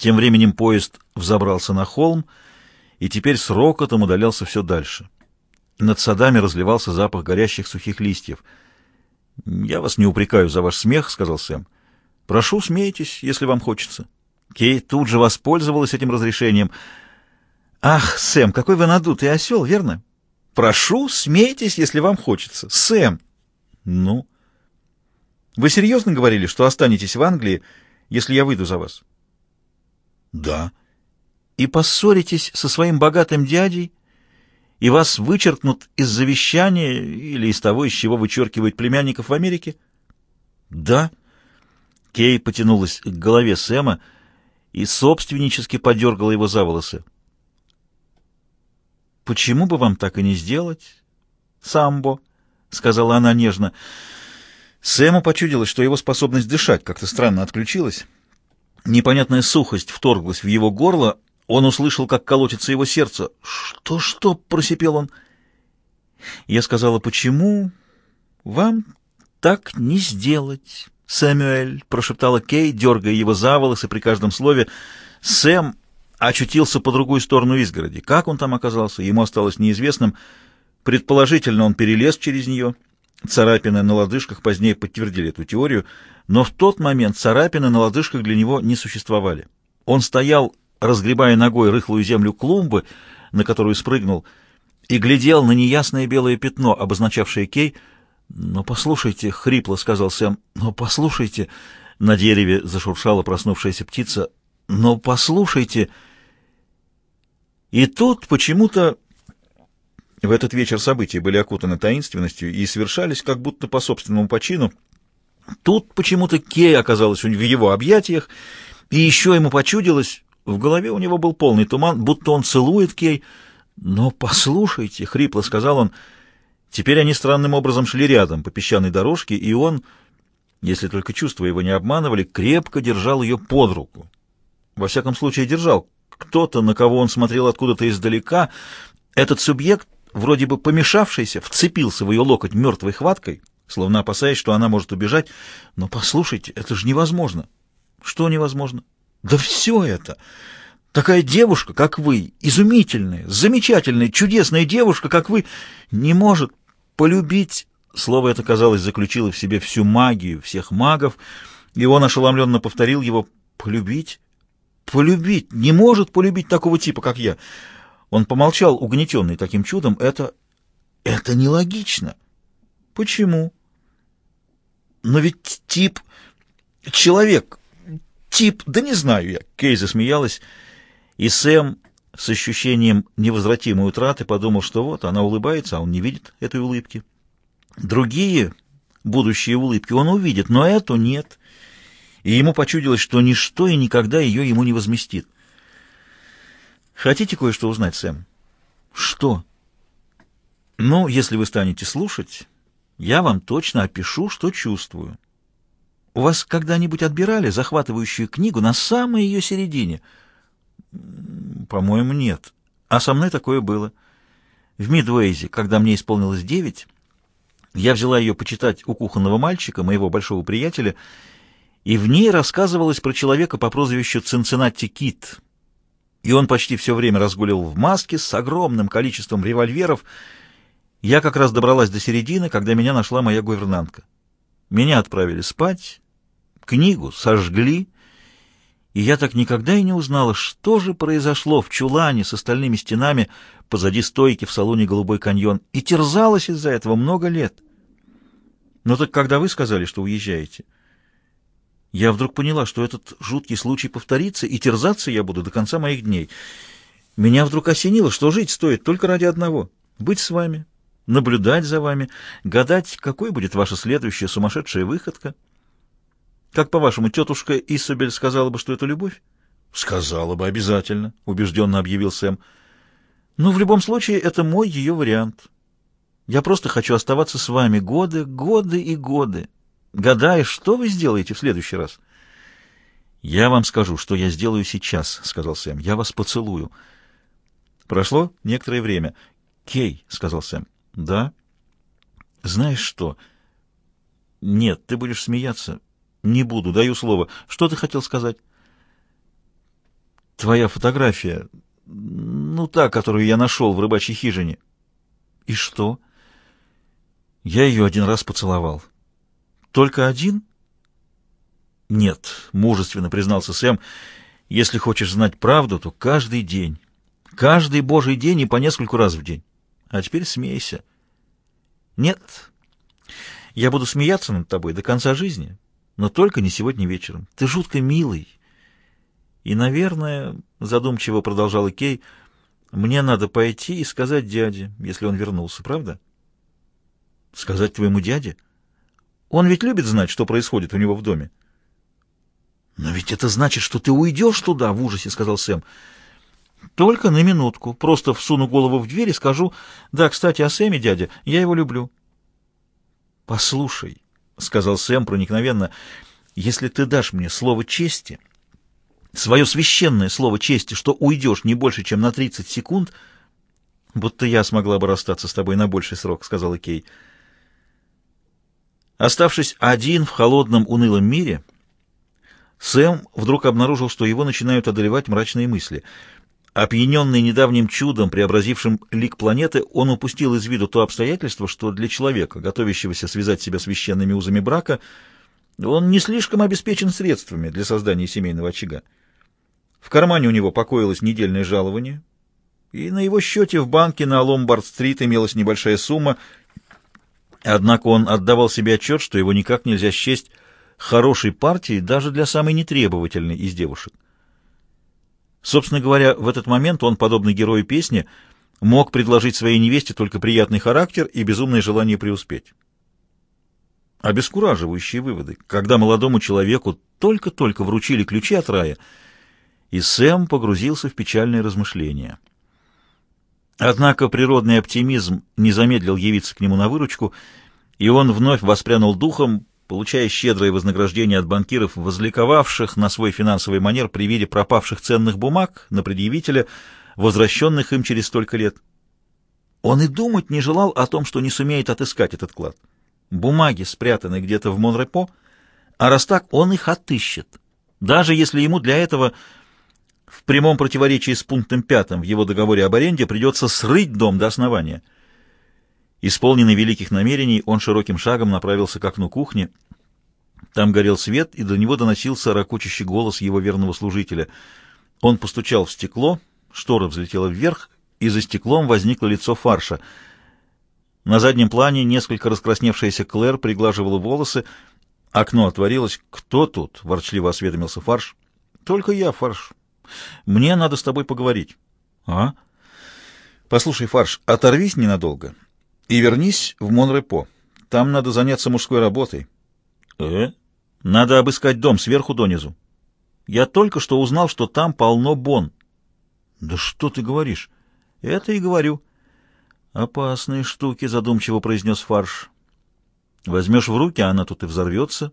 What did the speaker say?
Тем временем поезд взобрался на холм, и теперь с рокотом удалялся все дальше. Над садами разливался запах горящих сухих листьев. «Я вас не упрекаю за ваш смех», — сказал Сэм. «Прошу, смейтесь, если вам хочется». Кей тут же воспользовалась этим разрешением. «Ах, Сэм, какой вы надутый осел, верно? Прошу, смейтесь, если вам хочется. Сэм!» «Ну?» «Вы серьезно говорили, что останетесь в Англии, если я выйду за вас?» Да. И поссоритесь со своим богатым дядей, и вас вычеркнут из завещания или из того, из чего вычеркивают племянников в Америке? Да. Кей потянулась к голове Сэма и собственнически подергала его за волосы. «Почему бы вам так и не сделать, Самбо?» — сказала она нежно. Сэму почудилось, что его способность дышать как-то странно отключилась. Непонятная сухость вторглась в его горло. Он услышал, как колотится его сердце. «Что-что?» — просипел он. Я сказала, «Почему вам так не сделать?» «Сэмюэль», — прошептала Кей, дергая его за волосы при каждом слове. Сэм очутился по другую сторону изгороди. Как он там оказался, ему осталось неизвестным. Предположительно, он перелез через нее. Царапины на лодыжках позднее подтвердили эту теорию, но в тот момент царапины на лодыжках для него не существовали. Он стоял, разгребая ногой рыхлую землю клумбы, на которую спрыгнул, и глядел на неясное белое пятно, обозначавшее Кей. «Но послушайте», — хрипло сказал Сэм, — «но послушайте». На дереве зашуршала проснувшаяся птица. «Но послушайте». И тут почему-то в этот вечер события были окутаны таинственностью и совершались как будто по собственному почину. Тут почему-то Кей оказалась в его объятиях, и еще ему почудилось, в голове у него был полный туман, будто он целует Кей. «Но послушайте», — хрипло сказал он, — теперь они странным образом шли рядом по песчаной дорожке, и он, если только чувства его не обманывали, крепко держал ее под руку. Во всяком случае, держал. Кто-то, на кого он смотрел откуда-то издалека, этот субъект вроде бы помешавшийся, вцепился в ее локоть мертвой хваткой, словно опасаясь, что она может убежать. Но послушайте, это же невозможно. Что невозможно? Да все это! Такая девушка, как вы, изумительная, замечательная, чудесная девушка, как вы, не может полюбить... Слово это, казалось, заключило в себе всю магию всех магов, и он ошеломленно повторил его «полюбить». Полюбить, не может полюбить такого типа, как я. Он помолчал, угнетенный таким чудом. Это... это нелогично. Почему? Но ведь тип... человек... тип... да не знаю я. Кей засмеялась, и Сэм с ощущением невозвратимой утраты подумал, что вот она улыбается, а он не видит этой улыбки. Другие будущие улыбки он увидит, но эту нет. И ему почудилось, что ничто и никогда ее ему не возместит. Хотите кое-что узнать, Сэм? Что? Ну, если вы станете слушать, я вам точно опишу, что чувствую. У вас когда-нибудь отбирали захватывающую книгу на самой ее середине? По-моему, нет. А со мной такое было. В Мидуэйзе, когда мне исполнилось девять, я взяла ее почитать у кухонного мальчика, моего большого приятеля, и в ней рассказывалось про человека по прозвищу Цинциннати Кит — и он почти все время разгуливал в маске с огромным количеством револьверов. Я как раз добралась до середины, когда меня нашла моя гувернантка. Меня отправили спать, книгу сожгли, и я так никогда и не узнала, что же произошло в чулане с остальными стенами позади стойки в салоне «Голубой каньон», и терзалась из-за этого много лет. Но так когда вы сказали, что уезжаете, я вдруг поняла, что этот жуткий случай повторится, и терзаться я буду до конца моих дней. Меня вдруг осенило, что жить стоит только ради одного — быть с вами, наблюдать за вами, гадать, какой будет ваша следующая сумасшедшая выходка. Как, по-вашему, тетушка Исабель сказала бы, что это любовь? — Сказала бы обязательно, — убежденно объявил Сэм. — Ну, в любом случае, это мой ее вариант. Я просто хочу оставаться с вами годы, годы и годы гадая, что вы сделаете в следующий раз. «Я вам скажу, что я сделаю сейчас», — сказал Сэм. «Я вас поцелую». Прошло некоторое время. «Кей», — сказал Сэм. «Да?» «Знаешь что?» «Нет, ты будешь смеяться». «Не буду, даю слово. Что ты хотел сказать?» Твоя фотография, ну, та, которую я нашел в рыбачьей хижине. И что? Я ее один раз поцеловал. Только один? Нет, мужественно признался Сэм. Если хочешь знать правду, то каждый день. Каждый божий день и по нескольку раз в день. А теперь смейся. Нет, я буду смеяться над тобой до конца жизни, но только не сегодня вечером. Ты жутко милый. И, наверное, задумчиво продолжала Кей, мне надо пойти и сказать дяде, если он вернулся, правда? Сказать твоему дяде? Он ведь любит знать, что происходит у него в доме. Но ведь это значит, что ты уйдешь туда, в ужасе сказал Сэм. Только на минутку. Просто всуну голову в дверь и скажу, да, кстати, о Сэме, дядя, я его люблю. Послушай, сказал Сэм проникновенно, если ты дашь мне слово чести, свое священное слово чести, что уйдешь не больше, чем на 30 секунд, будто я смогла бы расстаться с тобой на больший срок, сказала Кей. Оставшись один в холодном, унылом мире, Сэм вдруг обнаружил, что его начинают одолевать мрачные мысли — Опьяненный недавним чудом, преобразившим лик планеты, он упустил из виду то обстоятельство, что для человека, готовящегося связать себя священными узами брака, он не слишком обеспечен средствами для создания семейного очага. В кармане у него покоилось недельное жалование, и на его счете в банке на Ломбард-стрит имелась небольшая сумма, однако он отдавал себе отчет, что его никак нельзя счесть хорошей партией даже для самой нетребовательной из девушек. Собственно говоря, в этот момент он, подобно герою песни, мог предложить своей невесте только приятный характер и безумное желание преуспеть. Обескураживающие выводы, когда молодому человеку только-только вручили ключи от рая, и Сэм погрузился в печальные размышления. Однако природный оптимизм не замедлил явиться к нему на выручку, и он вновь воспрянул духом, получая щедрое вознаграждение от банкиров, возликовавших на свой финансовый манер при виде пропавших ценных бумаг на предъявителя, возвращенных им через столько лет. Он и думать не желал о том, что не сумеет отыскать этот клад. Бумаги спрятаны где-то в Монрепо, а раз так, он их отыщет. Даже если ему для этого в прямом противоречии с пунктом пятым в его договоре об аренде придется срыть дом до основания — Исполненный великих намерений, он широким шагом направился к окну кухни. Там горел свет, и до него доносился ракочущий голос его верного служителя. Он постучал в стекло, штора взлетела вверх, и за стеклом возникло лицо фарша. На заднем плане несколько раскрасневшаяся Клэр приглаживала волосы. Окно отворилось. «Кто тут?» — ворчливо осведомился фарш. «Только я, фарш. Мне надо с тобой поговорить». «А?» «Послушай, фарш, оторвись ненадолго и вернись в Монрепо. Там надо заняться мужской работой. Э? Надо обыскать дом сверху донизу. Я только что узнал, что там полно бон. Да что ты говоришь? Это и говорю. Опасные штуки, задумчиво произнес Фарш. Возьмешь в руки, она тут и взорвется.